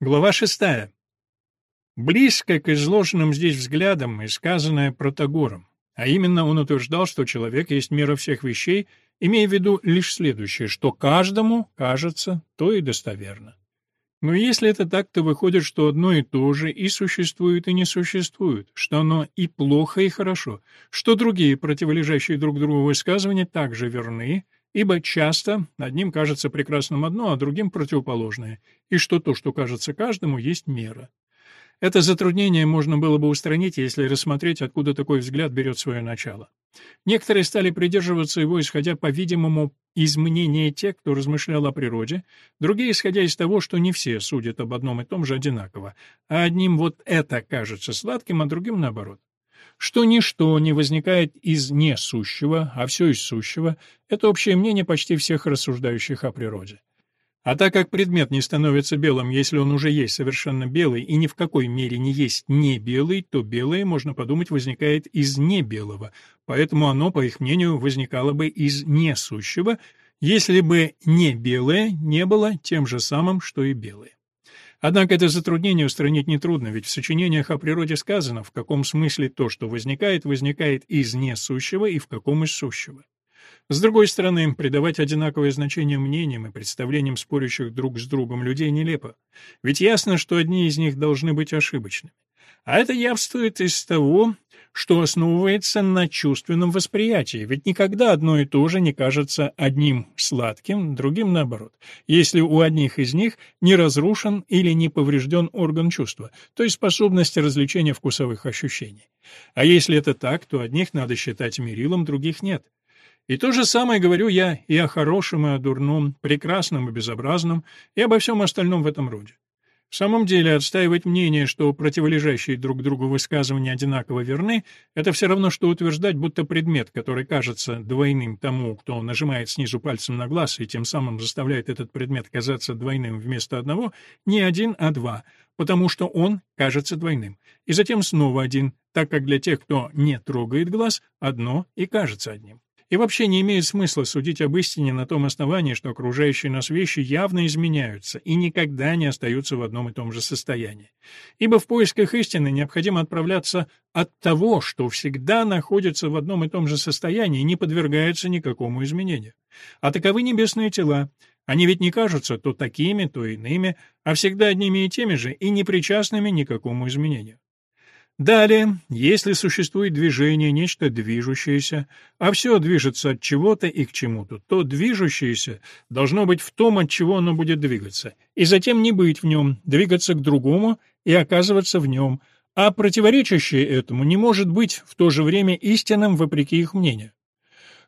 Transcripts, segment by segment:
Глава шестая. Близко к изложенным здесь взглядам и сказанное Протагором, а именно он утверждал, что человек есть мера всех вещей, имея в виду лишь следующее, что каждому кажется то и достоверно. Но если это так, то выходит, что одно и то же и существует, и не существует, что оно и плохо, и хорошо, что другие противолежащие друг другу высказывания также верны, ибо часто одним кажется прекрасным одно, а другим противоположное, и что то, что кажется каждому, есть мера. Это затруднение можно было бы устранить, если рассмотреть, откуда такой взгляд берет свое начало. Некоторые стали придерживаться его, исходя, по-видимому, из мнения тех, кто размышлял о природе, другие, исходя из того, что не все судят об одном и том же одинаково, а одним вот это кажется сладким, а другим наоборот. Что ничто не возникает из несущего, а все из сущего — это общее мнение почти всех рассуждающих о природе. А так как предмет не становится белым, если он уже есть совершенно белый и ни в какой мере не есть не белый, то белое, можно подумать, возникает из небелого, поэтому оно, по их мнению, возникало бы из несущего, если бы не белое не было тем же самым, что и белое. Однако это затруднение устранить нетрудно, ведь в сочинениях о природе сказано, в каком смысле то, что возникает, возникает из несущего и в каком из сущего. С другой стороны, придавать одинаковое значение мнениям и представлениям спорящих друг с другом людей нелепо, ведь ясно, что одни из них должны быть ошибочными. А это явствует из того, что основывается на чувственном восприятии, ведь никогда одно и то же не кажется одним сладким, другим наоборот, если у одних из них не разрушен или не поврежден орган чувства, то есть способность развлечения вкусовых ощущений. А если это так, то одних надо считать мерилом, других нет. И то же самое говорю я и о хорошем, и о дурном, прекрасном и безобразном, и обо всем остальном в этом роде. В самом деле, отстаивать мнение, что противолежащие друг другу высказывания одинаково верны, это все равно, что утверждать, будто предмет, который кажется двойным тому, кто нажимает снизу пальцем на глаз и тем самым заставляет этот предмет казаться двойным вместо одного, не один, а два, потому что он кажется двойным, и затем снова один, так как для тех, кто не трогает глаз, одно и кажется одним. И вообще не имеет смысла судить об истине на том основании, что окружающие нас вещи явно изменяются и никогда не остаются в одном и том же состоянии. Ибо в поисках истины необходимо отправляться от того, что всегда находится в одном и том же состоянии и не подвергается никакому изменению. А таковы небесные тела. Они ведь не кажутся то такими, то иными, а всегда одними и теми же и не причастными никакому изменению. Далее, если существует движение, нечто движущееся, а все движется от чего-то и к чему-то, то движущееся должно быть в том, от чего оно будет двигаться, и затем не быть в нем, двигаться к другому и оказываться в нем, а противоречащее этому не может быть в то же время истинным вопреки их мнению.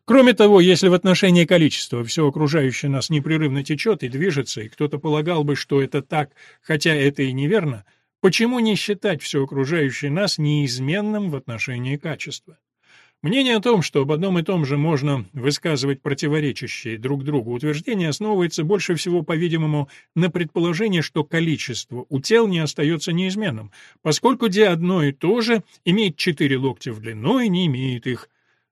Кроме того, если в отношении количества все окружающее нас непрерывно течет и движется, и кто-то полагал бы, что это так, хотя это и неверно – Почему не считать все окружающее нас неизменным в отношении качества? Мнение о том, что об одном и том же можно высказывать противоречащие друг другу утверждения, основывается больше всего, по-видимому, на предположении, что количество у тел не остается неизменным, поскольку где одно и то же имеет четыре локтя в длину и не имеет их.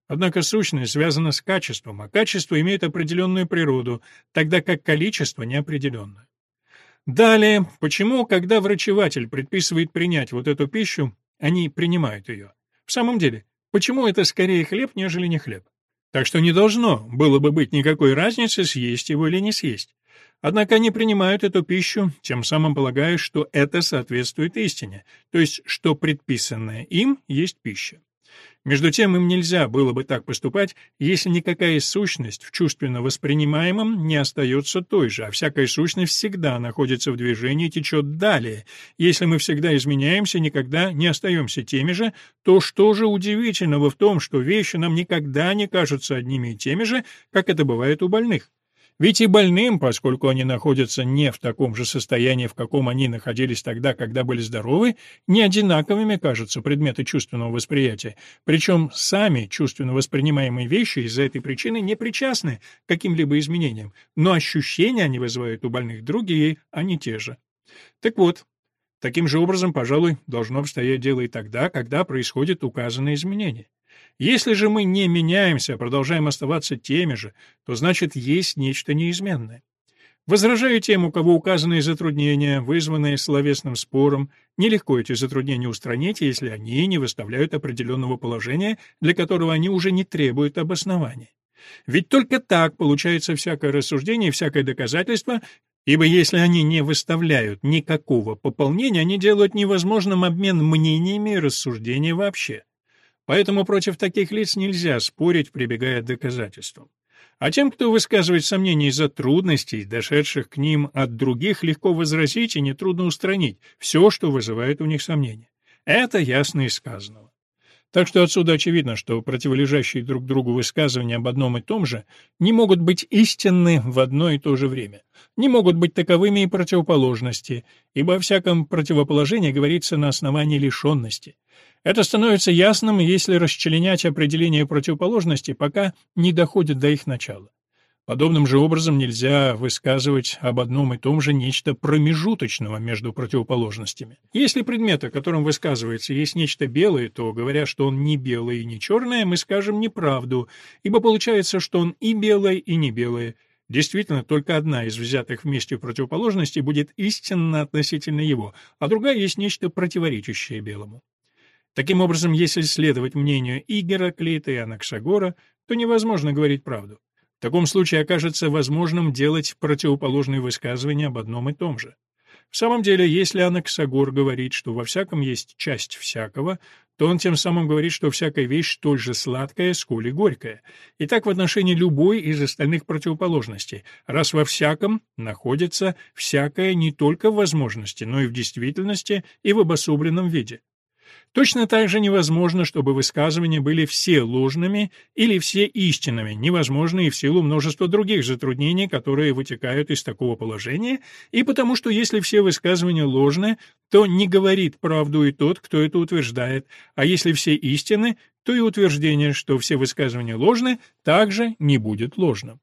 Однако сущность связана с качеством, а качество имеет определенную природу, тогда как количество неопределенное. Далее, почему, когда врачеватель предписывает принять вот эту пищу, они принимают ее? В самом деле, почему это скорее хлеб, нежели не хлеб? Так что не должно было бы быть никакой разницы, съесть его или не съесть. Однако они принимают эту пищу, тем самым полагая, что это соответствует истине, то есть что предписанное им есть пища. Между тем им нельзя было бы так поступать, если никакая сущность в чувственно воспринимаемом не остается той же, а всякая сущность всегда находится в движении и течет далее. Если мы всегда изменяемся, никогда не остаемся теми же, то что же удивительного в том, что вещи нам никогда не кажутся одними и теми же, как это бывает у больных? Ведь и больным, поскольку они находятся не в таком же состоянии, в каком они находились тогда, когда были здоровы, не одинаковыми кажутся предметы чувственного восприятия, причем сами чувственно воспринимаемые вещи из-за этой причины не причастны к каким-либо изменениям, но ощущения они вызывают у больных другие, а не те же. Так вот, таким же образом, пожалуй, должно обстоять дело и тогда, когда происходит указанное изменение. Если же мы не меняемся, а продолжаем оставаться теми же, то значит есть нечто неизменное. Возражаю тем, у кого указанные затруднения, вызванные словесным спором, нелегко эти затруднения устранить, если они не выставляют определенного положения, для которого они уже не требуют обоснования. Ведь только так получается всякое рассуждение и всякое доказательство, ибо если они не выставляют никакого пополнения, они делают невозможным обмен мнениями и рассуждения вообще. Поэтому против таких лиц нельзя спорить, прибегая к доказательствам. А тем, кто высказывает сомнения из-за трудностей, дошедших к ним от других, легко возразить и нетрудно устранить все, что вызывает у них сомнения. Это ясно и сказанного. Так что отсюда очевидно, что противолежащие друг другу высказывания об одном и том же не могут быть истинны в одно и то же время. Не могут быть таковыми и противоположности, ибо о всяком противоположении говорится на основании лишенности. Это становится ясным, если расчленять определение противоположности, пока не доходит до их начала. Подобным же образом нельзя высказывать об одном и том же нечто промежуточного между противоположностями. Если предмет, о котором высказывается, есть нечто белое, то, говоря, что он не белое и не черное, мы скажем неправду, ибо получается, что он и белое, и не белое. Действительно, только одна из взятых вместе противоположностей будет истинно относительно его, а другая есть нечто противоречащее белому. Таким образом, если следовать мнению и Гераклита, и Анаксагора, то невозможно говорить правду. В таком случае окажется возможным делать противоположные высказывания об одном и том же. В самом деле, если Анаксагор говорит, что во всяком есть часть всякого, то он тем самым говорит, что всякая вещь столь же сладкая, сколь и горькая. И так в отношении любой из остальных противоположностей, раз во всяком находится всякое не только в возможности, но и в действительности и в обособленном виде. Точно так же невозможно, чтобы высказывания были все ложными или все истинными, невозможно и в силу множества других затруднений, которые вытекают из такого положения, и потому что если все высказывания ложны, то не говорит правду и тот, кто это утверждает, а если все истины, то и утверждение, что все высказывания ложны, также не будет ложным.